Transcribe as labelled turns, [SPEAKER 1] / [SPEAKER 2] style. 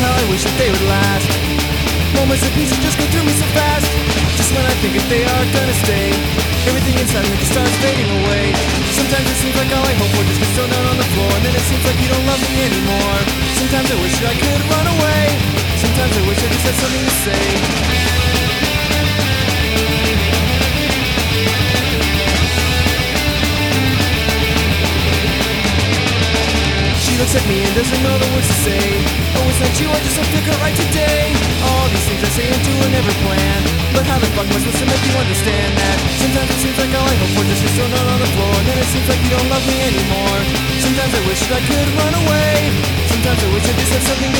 [SPEAKER 1] that they would last. Moments of peace that just go through me so fast. Just when I think that they are gonna stay, everything inside me just starts fading away. Sometimes it seems like all I hope for just gets thrown out on the floor, and then it seems like you don't love me anymore. Sometimes I wish that I could run away. Sometimes I wish I just had something to say. She looks at me and doesn't know the words to say. You, I just feel good right today. All these things I say and do and never plan. But how the fuck am I supposed to make you understand that? Sometimes it seems like all I hope for just gets thrown out on the floor. And then it seems like you don't love me anymore. Sometimes I wish that I could run away. Sometimes I wish I just had something.